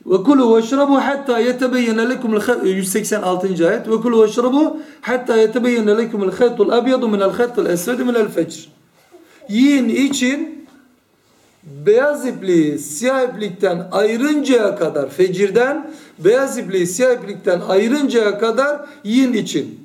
A: ve kulu veşrabu hatta yetebeyyene lekum 186. ayet ve kulu veşrabu hatta yetebeyyene lekum el khaytul abyadu min el khaytul esved min el fecr. Yiyin için beyaz ipliği siyah iplikten ayırıncaya kadar fecirden beyaz ipliği siyah iplikten ayırıncaya kadar yiyin için.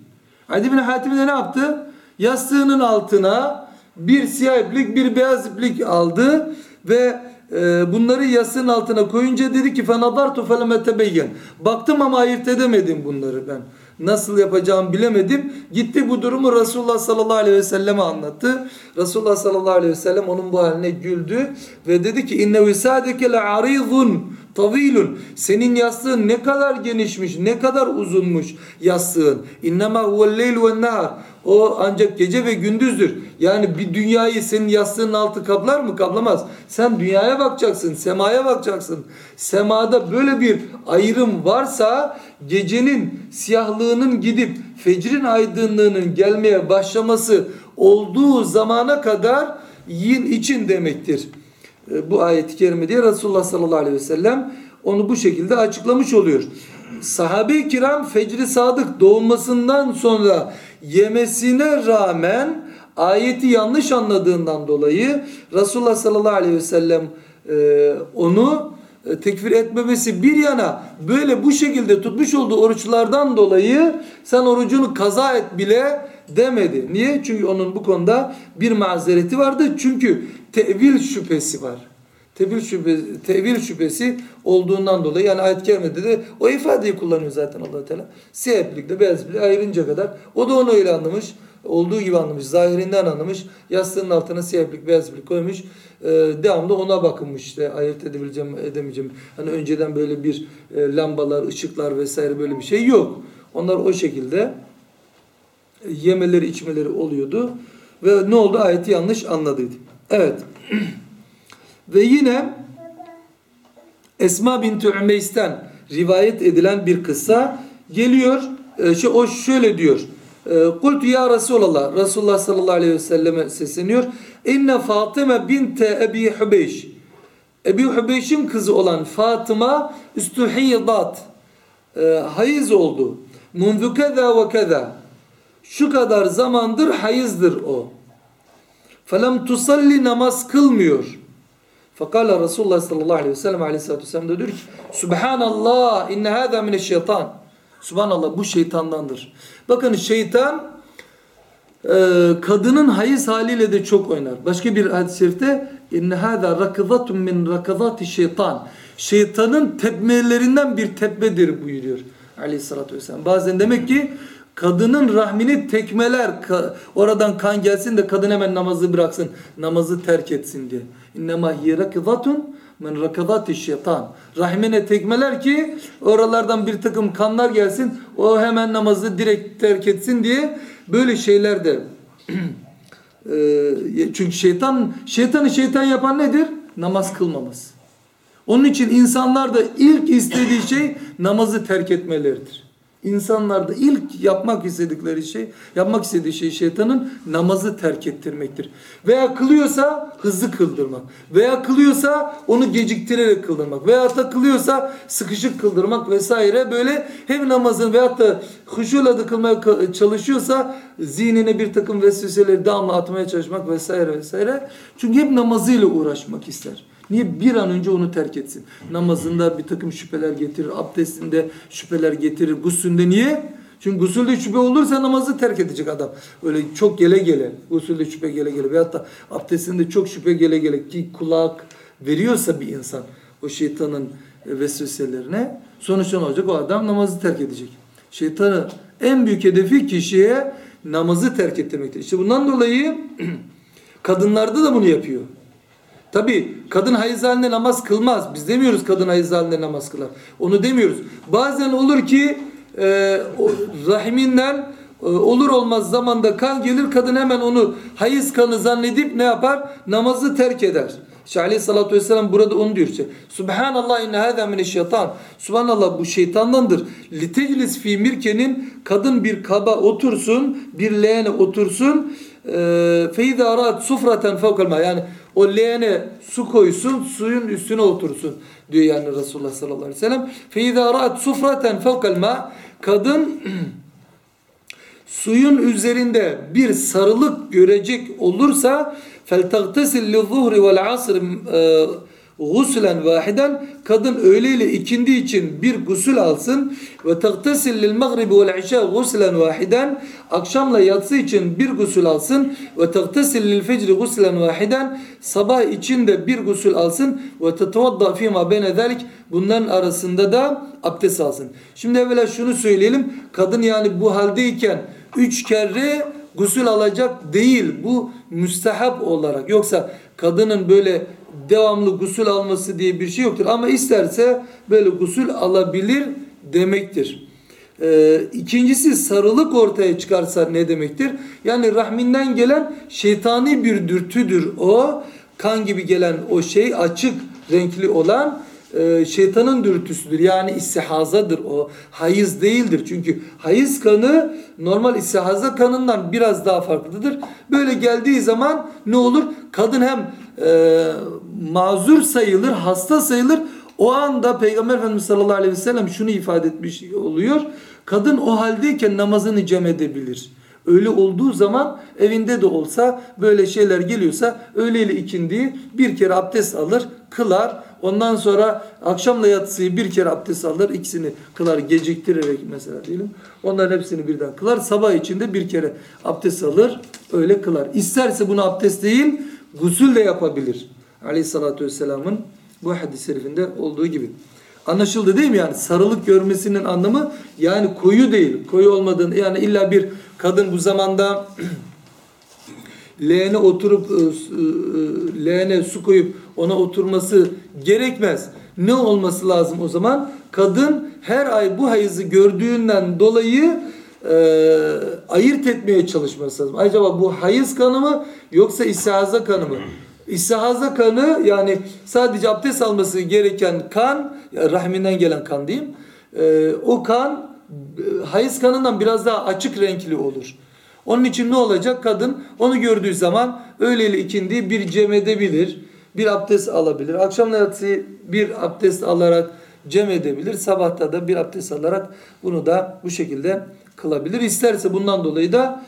A: Adi bin Hatim de ne yaptı? Yastığının altına bir siyah iplik bir beyaz iplik aldı ve e, bunları yastığın altına koyunca dedi ki fenadartu felemetebeyyen. Baktım ama ayırt edemedim bunları ben. Nasıl yapacağımı bilemedim. Gitti bu durumu Resulullah sallallahu aleyhi ve selleme anlattı. Resulullah sallallahu aleyhi ve sellem onun bu haline güldü ve dedi ki inne visadeke le arizun tavilun. Senin yastığın ne kadar genişmiş, ne kadar uzunmuş yastığın. İnnemâ huvel leyl ve nehar. O ancak gece ve gündüzdür. Yani bir dünyayı senin yastığın altı kaplar mı? Kaplamaz. Sen dünyaya bakacaksın, semaya bakacaksın. Semada böyle bir ayrım varsa gecenin siyahlığının gidip fecrin aydınlığının gelmeye başlaması olduğu zamana kadar yin için demektir. E, bu ayet-i kerime diye Resulullah sallallahu aleyhi ve sellem onu bu şekilde açıklamış oluyor. Sahabe-i kiram fecri sadık doğmasından sonra yemesine rağmen ayeti yanlış anladığından dolayı Resulullah sallallahu aleyhi ve sellem e, onu tekfir etmemesi bir yana böyle bu şekilde tutmuş olduğu oruçlardan dolayı sen orucunu kaza et bile demedi. Niye? Çünkü onun bu konuda bir mazereti vardı. Çünkü tevil şüphesi var. Tevil şüphesi, tevil şüphesi olduğundan dolayı yani ayet-i kerimede de o ifadeyi kullanıyor zaten allah Teala. Beyaz iplikle ayırınca kadar. O da onu öyle anlamış. Olduğu gibi anlamış. Zahirinden anlamış. Yastığının altına siyah iplik, beyaz iplik koymuş. Ee, devamlı ona bakınmış işte ayırt edebileceğim, edemeyeceğim. Hani önceden böyle bir e, lambalar, ışıklar vesaire böyle bir şey yok. Onlar o şekilde yemeleri, içmeleri oluyordu. Ve ne oldu? Ayeti yanlış anladıydı. Evet. [CLEARS THROAT] Ve yine Esma binti Ümeys'ten rivayet edilen bir kıssa geliyor. E, şey, o şöyle diyor. E, Kultu ya Resulallah. Resulullah sallallahu aleyhi ve selleme sesleniyor. İnne Fatıma binte Ebi Hubeyş. Ebi Hubeyş'in kızı olan Fatıma üstühidat. E, hayız oldu. Munzu keza ve keza. Şu kadar zamandır hayızdır o. Felem tusalli namaz kılmıyor. Fakala Resulullah sallallahu aleyhi ve sellem aleyhissalatü vesselam diyor ki Subhanallah inne hâzâ mineşşeytan. Subhanallah bu şeytandandır. Bakın şeytan e, kadının hayız haliyle de çok oynar. Başka bir hadis-i şerifte inne hâzâ rakızatun min rakızati şeytan. Şeytanın tepmelerinden bir tepmedir buyuruyor aleyhissalatü vesselam. Bazen demek ki kadının rahmini tekmeler oradan kan gelsin de kadın hemen namazı bıraksın namazı terk etsin diye innema hiye rakızatun men rakazati şeytan rahmine tekmeler ki oralardan bir takım kanlar gelsin o hemen namazı direkt terk etsin diye böyle şeyler de [CLEARS THROAT] çünkü şeytan şeytanı şeytan yapan nedir? Namaz kılmamız. Onun için insanlar da ilk istediği şey namazı terk etmeleridir. İnsanlarda ilk yapmak istedikleri şey, yapmak istediği şey şeytanın namazı terk ettirmektir. Veya kılıyorsa hızlı kıldırmak. Veya kılıyorsa onu geciktirerek kıldırmak. Veya da kılıyorsa sıkışık kıldırmak vesaire. Böyle hem namazın veyahut da huşuyla da kılmaya çalışıyorsa zihnine bir takım vesveseleri damla atmaya çalışmak vesaire vesaire. Çünkü hep namazıyla uğraşmak ister. Niye? Bir an önce onu terk etsin. Namazında bir takım şüpheler getirir. Abdestinde şüpheler getirir. Gusülde niye? Çünkü gusülde şüphe olursa namazı terk edecek adam. Öyle çok gele gele. Gusülde şüphe gele gele. Veyahut da abdestinde çok şüphe gele gele. Ki kulak veriyorsa bir insan o şeytanın vesveselerine sonuçta ne olacak? O adam namazı terk edecek. Şeytanın en büyük hedefi kişiye namazı terk ettirmektir. İşte bundan dolayı [CLEARS THROAT] kadınlarda da bunu yapıyor. Tabi kadın hayız halinde namaz kılmaz. Biz demiyoruz kadın hayız halinde namaz kılar. Onu demiyoruz. Bazen olur ki e, rahiminden e, olur olmaz zamanda kan gelir. Kadın hemen onu hayız kanı zannedip ne yapar? Namazı terk eder. İşte aleyhissalatü vesselam burada onu diyor işte. Subhanallah inne hâzâ mineşşeytan. Subhanallah bu şeytandandır. Liteclis fi mirkenin kadın bir kaba otursun, bir leğene otursun. Feyde arat sufraten fevkel Yani o leğene su koysun, suyun üstüne otursun diyor yani Resulullah sallallahu aleyhi ve sellem. فَاِذَا رَأَتْ سُفْرَةً فَوْقَ الْمَا Kadın [CLEARS THROAT] suyun üzerinde bir sarılık görecek olursa فَلْتَغْتَسِلْ لِلظُّهْرِ وَالْعَصْرِ guslen vahiden kadın öğle ile ikindi için bir gusül alsın ve tagtasil lil magribi vel işa guslen vahiden akşamla yatsı için bir gusül alsın ve tagtasil lil fecri guslen vahiden sabah için de bir gusül alsın ve tetevadda fîmâ beyne zalik bunların arasında da abdest alsın. Şimdi evvela şunu söyleyelim. Kadın yani bu haldeyken üç kere gusül alacak değil. Bu müstehap olarak. Yoksa kadının böyle devamlı gusül alması diye bir şey yoktur. Ama isterse böyle gusül alabilir demektir. Ee, ikincisi sarılık ortaya çıkarsa ne demektir? Yani rahminden gelen şeytani bir dürtüdür o. Kan gibi gelen o şey açık renkli olan e, şeytanın dürtüsüdür. Yani istihazadır o. Hayız değildir. Çünkü hayız kanı normal istihaza kanından biraz daha farklıdır. Böyle geldiği zaman ne olur? Kadın hem e, mazur sayılır, hasta sayılır. O anda Peygamber Efendimiz sallallahu aleyhi ve sellem şunu ifade etmiş oluyor. Kadın o haldeyken namazını cem edebilir. Öyle olduğu zaman evinde de olsa böyle şeyler geliyorsa öğleyle ikindiği bir kere abdest alır, kılar. Ondan sonra akşamla yatsıyı bir kere abdest alır. ikisini kılar geciktirerek mesela diyelim. Onların hepsini birden kılar. Sabah içinde bir kere abdest alır. Öyle kılar. İsterse bunu abdest değil gusül de yapabilir. Aleyhissalatü vesselamın bu hadis-i şerifinde olduğu gibi. Anlaşıldı değil mi yani? Sarılık görmesinin anlamı yani koyu değil. Koyu olmadığını yani illa bir kadın bu zamanda [CLEARS THROAT] leğene oturup e, e, leğene su koyup ona oturması gerekmez. Ne olması lazım o zaman? Kadın her ay bu hayızı gördüğünden dolayı e, ayırt etmeye çalışması lazım. Acaba bu hayız kanı mı yoksa istihaza kanı mı? İstihaza kanı yani sadece abdest alması gereken kan, rahminden gelen kan diyeyim. E, o kan e, hayız kanından biraz daha açık renkli olur. Onun için ne olacak? Kadın onu gördüğü zaman öğleli ikindi bir cem edebilir. Bir abdest alabilir. Akşamla yatsıyı bir abdest alarak cem edebilir. Sabahta da bir abdest alarak bunu da bu şekilde kılabilir. İsterse bundan dolayı da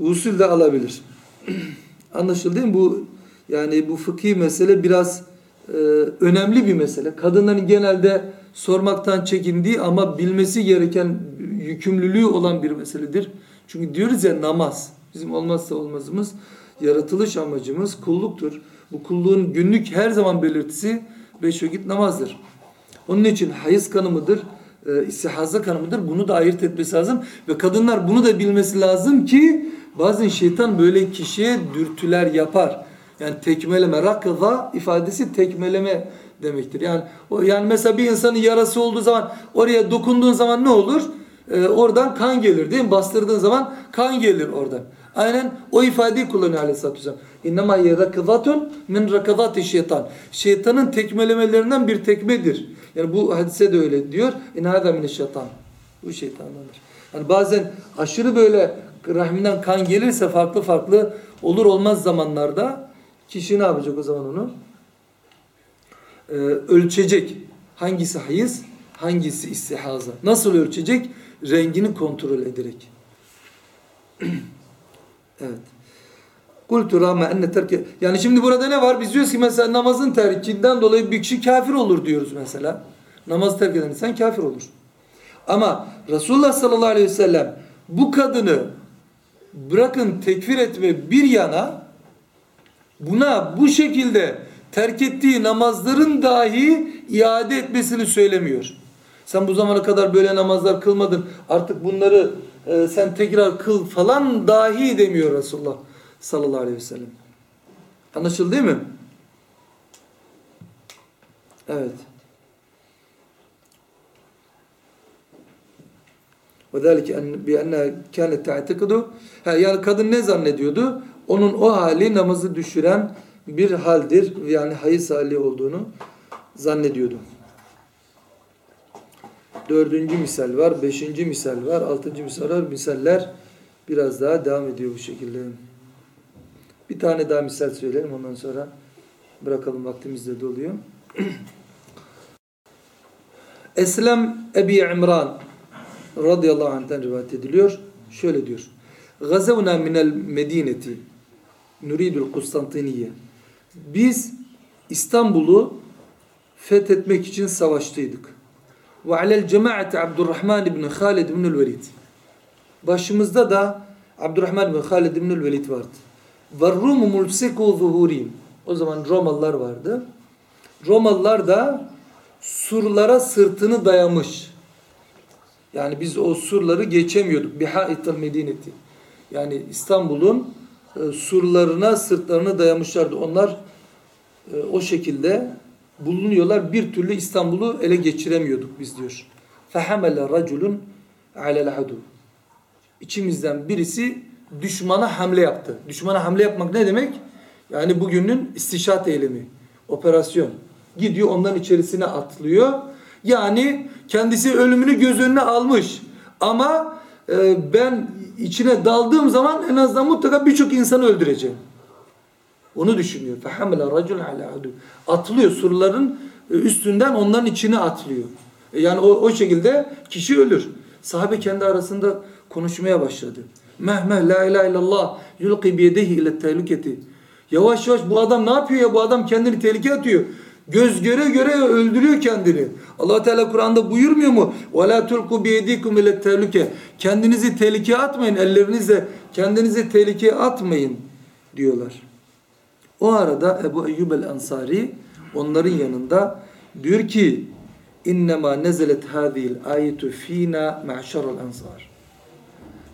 A: usul de alabilir. [CLEARS THROAT] Anlaşıldı değil mi? Bu yani bu fıkhi mesele biraz e, önemli bir mesele. Kadınların genelde sormaktan çekindiği ama bilmesi gereken yükümlülüğü olan bir meseledir. Çünkü diyoruz ya namaz bizim olmazsa olmazımız yaratılış amacımız kulluktur. Bu kulluğun günlük her zaman belirtisi beş vakit namazdır. Onun için hayız kanı mıdır, e, istihaza kanı mıdır bunu da ayırt etmesi lazım. Ve kadınlar bunu da bilmesi lazım ki bazen şeytan böyle kişiye dürtüler yapar. Yani tekmeleme, rakıza ifadesi tekmeleme demektir. Yani o yani mesela bir insanın yarası olduğu zaman oraya dokunduğun zaman ne olur? Ee, oradan kan gelir değil mi? Bastırdığın zaman kan gelir oradan. Aynen o ifadeyi kullanıyor Aleyhisselatü Vesselam. İnnemâ yerakızatun min rakazati şeytan. Şeytanın tekmelemelerinden bir tekmedir. Yani bu hadise de öyle diyor. İnhâzâ mine şeytan. Bu şeytandandır. Yani bazen aşırı böyle rahminden kan gelirse farklı farklı olur olmaz zamanlarda kişi ne yapacak o zaman onu? Ee, ölçecek. Hangisi hayız, hangisi istihaza. Nasıl ölçecek? Rengini kontrol ederek. [CLEARS THROAT] evet. Kultu rağme enne terke. Yani şimdi burada ne var? Biz diyoruz ki mesela namazın terkinden dolayı bir kişi kafir olur diyoruz mesela. Namaz terk eden insan kafir olur. Ama Resulullah sallallahu aleyhi ve sellem bu kadını bırakın tekfir etme bir yana buna bu şekilde terk ettiği namazların dahi iade etmesini söylemiyor. Sen bu zamana kadar böyle namazlar kılmadın. Artık bunları e, sen tekrar kıl falan dahi demiyor Resulullah sallallahu aleyhi ve sellem. Anlaşıldı değil mi? Evet. Ve zalike bi enne kânet te'atikudu. Yani kadın ne zannediyordu? Onun o hali namazı düşüren bir haldir. Yani hayız hali olduğunu zannediyordu. Dördüncü misal var, beşinci misal var, altıncı misal var. Misaller biraz daha devam ediyor bu şekilde. Bir tane daha misal söyleyelim ondan sonra bırakalım vaktimiz de doluyor. [CLEARS THROAT] Eslem Ebi İmran radıyallahu anh'ten rivayet ediliyor. Şöyle diyor. Gazevna minel medineti nuridul Konstantiniye. Biz İstanbul'u fethetmek için savaştıydık. Ve alel cemaati Abdurrahman ibn Halid ibn Velid. Başımızda da Abdurrahman ibn Halid ibn Velid vardı. Ve Rumu mulsiku zuhurim. O zaman Romalılar vardı. Romalılar da surlara sırtını dayamış. Yani biz o surları geçemiyorduk. Bihaitel medineti. Yani İstanbul'un e, surlarına sırtlarını dayamışlardı. Onlar e, o şekilde bulunuyorlar. Bir türlü İstanbul'u ele geçiremiyorduk biz diyor. فَحَمَلَ رَجُلٌ عَلَى الْعَدُوِ İçimizden birisi düşmana hamle yaptı. Düşmana hamle yapmak ne demek? Yani bugünün istişat eylemi, operasyon. Gidiyor onların içerisine atlıyor. Yani kendisi ölümünü göz önüne almış. Ama e, ben içine daldığım zaman en azından mutlaka birçok insanı öldüreceğim. Onu düşünüyor. فَحَمَلَ رَجُلْ عَلَى عَدُوِ Atlıyor surların e, üstünden onların içine atlıyor. E, yani o, o şekilde kişi ölür. Sahabe kendi arasında konuşmaya başladı. Mehmeh la ilahe illallah yulqi biyedehi ile tehliketi. Yavaş yavaş bu adam ne yapıyor ya? Bu adam kendini tehlikeye atıyor. Göz göre göre öldürüyor kendini. Allah Teala Kur'an'da buyurmuyor mu? Ve la tulqu biyedikum ile tehlike. Kendinizi tehlikeye atmayın. Ellerinizle kendinizi tehlikeye atmayın diyorlar. O arada Ebu Eyyub el-Ansari onların yanında diyor ki innema nezelet hadhihi ayetu fina ma'şarul ensar.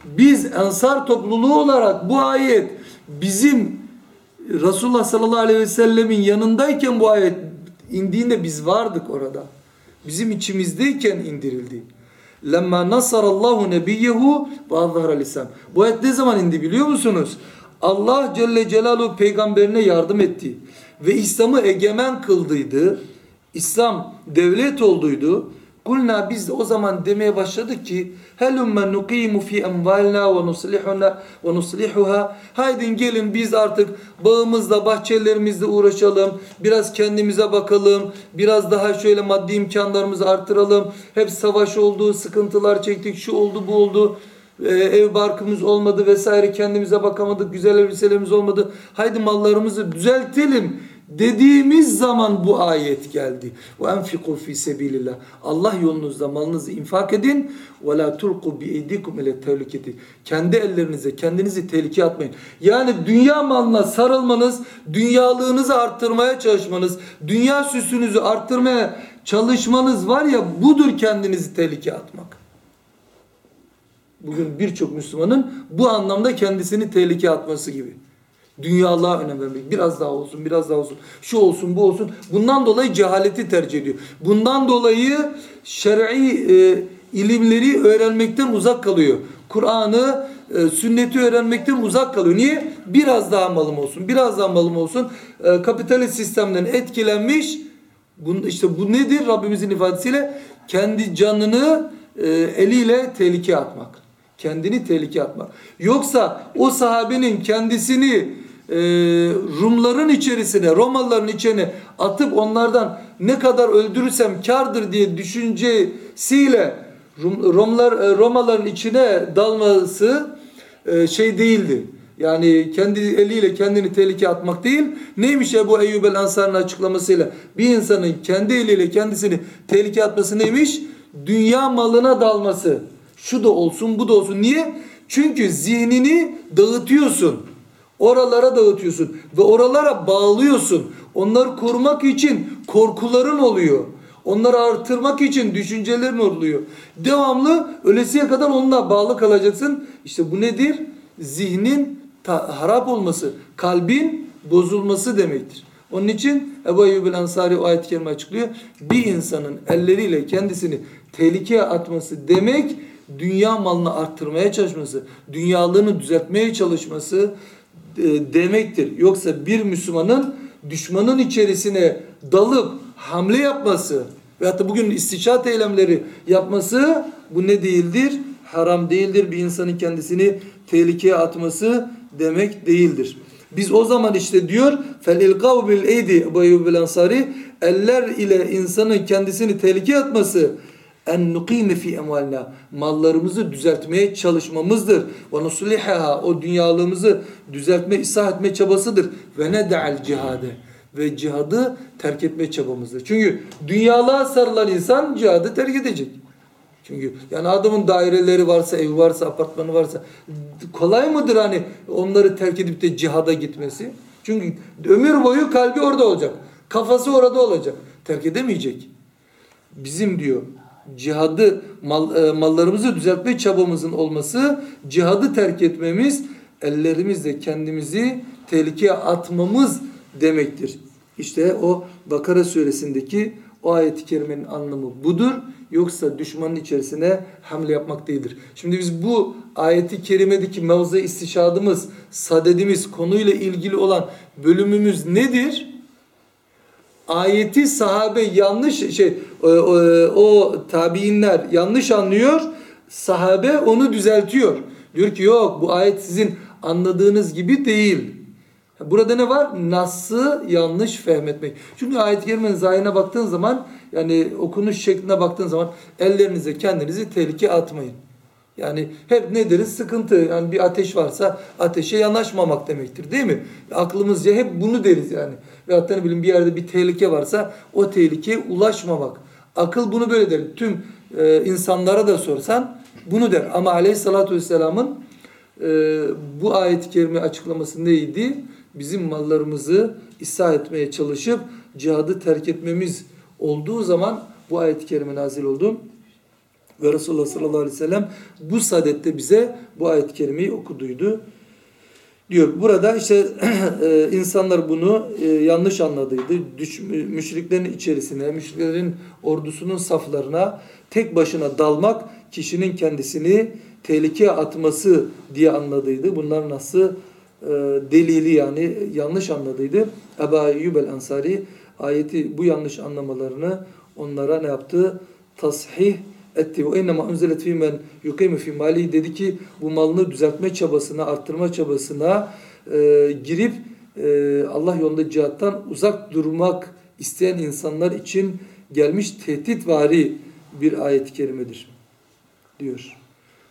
A: Biz ensar topluluğu olarak bu ayet bizim Resulullah sallallahu aleyhi ve sellemin yanındayken bu ayet indiğinde biz vardık orada. Bizim içimizdeyken indirildi. Lemma nasarallahu nebiyyehu ve azhara lisan. Bu ayet ne zaman indi biliyor musunuz? Allah Celle Celaluhu peygamberine yardım etti ve İslam'ı egemen kıldıydı. İslam devlet olduydu. Kulna biz de o zaman demeye başladık ki helummen nuqimu fi emvalina ve nuslihuna ve nuslihuha haydin gelin biz artık bağımızla bahçelerimizle uğraşalım biraz kendimize bakalım biraz daha şöyle maddi imkanlarımızı artıralım hep savaş oldu sıkıntılar çektik şu oldu bu oldu ee, ev barkımız olmadı vesaire kendimize bakamadık güzel elbiselerimiz olmadı haydi mallarımızı düzeltelim dediğimiz zaman bu ayet geldi. Ve enfiku fi sebilillah. Allah yolunuzda malınızı infak edin ve la tulqu bi eydikum ile tehliketi. Kendi ellerinize kendinizi tehlikeye atmayın. Yani dünya malına sarılmanız, dünyalığınızı arttırmaya çalışmanız, dünya süsünüzü arttırmaya çalışmanız var ya budur kendinizi tehlikeye atmak. Bugün birçok Müslümanın bu anlamda kendisini tehlikeye atması gibi. Dünyalığa önem vermek. Biraz daha olsun, biraz daha olsun. Şu olsun, bu olsun. Bundan dolayı cehaleti tercih ediyor. Bundan dolayı şer'i e, ilimleri öğrenmekten uzak kalıyor. Kur'an'ı, e, sünneti öğrenmekten uzak kalıyor. Niye? Biraz daha malım olsun, biraz daha malım olsun. E, kapitalist sistemden etkilenmiş. Bun, işte bu nedir? Rabbimizin ifadesiyle kendi canını e, eliyle tehlikeye atmak. Kendini tehlikeye atmak. Yoksa o sahabenin kendisini e, Rumların içerisine, Romalıların içine atıp onlardan ne kadar öldürürsem kardır diye düşüncesiyle Rum, Romlar, e, Romaların içine dalması e, şey değildi. Yani kendi eliyle kendini tehlikeye atmak değil. Neymiş Ebu Eyyub el Ansar'ın açıklamasıyla? Bir insanın kendi eliyle kendisini tehlikeye atması neymiş? Dünya malına dalması. Şu da olsun bu da olsun. Niye? Çünkü zihnini dağıtıyorsun. Oralara dağıtıyorsun ve oralara bağlıyorsun. Onları korumak için korkuların oluyor. Onları artırmak için düşüncelerin oluyor. Devamlı ölesiye kadar onunla bağlı kalacaksın. İşte bu nedir? Zihnin harap olması, kalbin bozulması demektir. Onun için Ebu Eyyub el-Ansari o ayet-i açıklıyor. Bir insanın elleriyle kendisini tehlikeye atması demek dünya malını arttırmaya çalışması, dünyalığını düzeltmeye çalışması e, demektir. Yoksa bir Müslümanın düşmanın içerisine dalıp hamle yapması veyahut da bugün istişat eylemleri yapması bu ne değildir? Haram değildir. Bir insanın kendisini tehlikeye atması demek değildir. Biz o zaman işte diyor fel ilqav bil eydi Ebu eller ile insanın kendisini tehlikeye atması en nukime fi emvalina mallarımızı düzeltmeye çalışmamızdır. Ve nuslihaha o dünyalığımızı düzeltme, ıslah etme çabasıdır. Ve ne da'al cihade ve cihadı terk etme çabamızdır. Çünkü dünyalığa sarılan insan cihadı terk edecek. Çünkü yani adamın daireleri varsa, ev varsa, apartmanı varsa kolay mıdır hani onları terk edip de cihada gitmesi? Çünkü ömür boyu kalbi orada olacak. Kafası orada olacak. Terk edemeyecek. Bizim diyor cihadı mal, e, mallarımızı düzeltme çabamızın olması, cihadı terk etmemiz, ellerimizle kendimizi tehlikeye atmamız demektir. İşte o Bakara suresindeki o ayet-i kerimenin anlamı budur. Yoksa düşmanın içerisine hamle yapmak değildir. Şimdi biz bu ayeti kerimedeki mevzu istişadımız, sadedimiz, konuyla ilgili olan bölümümüz nedir? Ayeti sahabe yanlış şey o, o, tabiinler yanlış anlıyor. Sahabe onu düzeltiyor. Diyor ki yok bu ayet sizin anladığınız gibi değil. Burada ne var? Nas'ı yanlış fehmetmek. Çünkü ayet-i kerimenin zahirine baktığın zaman yani okunuş şekline baktığın zaman ellerinize kendinizi tehlikeye atmayın. Yani hep ne deriz? Sıkıntı. Yani bir ateş varsa ateşe yanaşmamak demektir değil mi? Aklımızca hep bunu deriz yani. Ve hatta ne bileyim bir yerde bir tehlike varsa o tehlikeye ulaşmamak. Akıl bunu böyle der. Tüm e, insanlara da sorsan bunu der. Ama aleyhissalatü vesselamın e, bu ayet-i kerime açıklaması neydi? Bizim mallarımızı ıslah etmeye çalışıp cihadı terk etmemiz olduğu zaman bu ayet-i kerime nazil oldu. Ve Resulullah sallallahu aleyhi ve sellem bu sadette bize bu ayet-i kerimeyi okuduydu. Diyor burada işte [CLEARS THROAT] e, insanlar bunu e, yanlış anladıydı. Müşriklerin içerisine, müşriklerin ordusunun saflarına tek başına dalmak kişinin kendisini tehlikeye atması diye anladıydı. Bunlar nasıl e, delili yani yanlış anladıydı. Ebu Eyyub Ansari ayeti bu yanlış anlamalarını onlara ne yaptı? Tasih etti. Ve innema unzilet fi men yuqimu fi mali dedi ki bu malını düzeltme çabasına, arttırma çabasına e, girip e, Allah yolunda cihattan uzak durmak isteyen insanlar için gelmiş tehditvari bir ayet-i kerimedir diyor.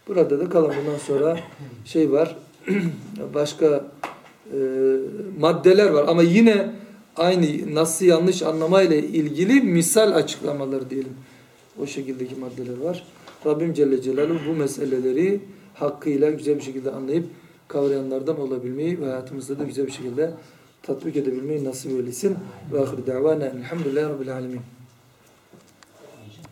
A: Burada da kalan bundan sonra şey var. [CLEARS THROAT] başka e, maddeler var ama yine aynı nasıl yanlış anlamayla ilgili misal açıklamaları diyelim. O şekildeki maddeler var. Rabbim Celle Celaluhu bu meseleleri hakkıyla güzel bir şekilde anlayıp kavrayanlardan olabilmeyi ve hayatımızda da güzel bir şekilde tatbik edebilmeyi nasip eylesin. Ve ahir davana elhamdülillahi rabbil alemin.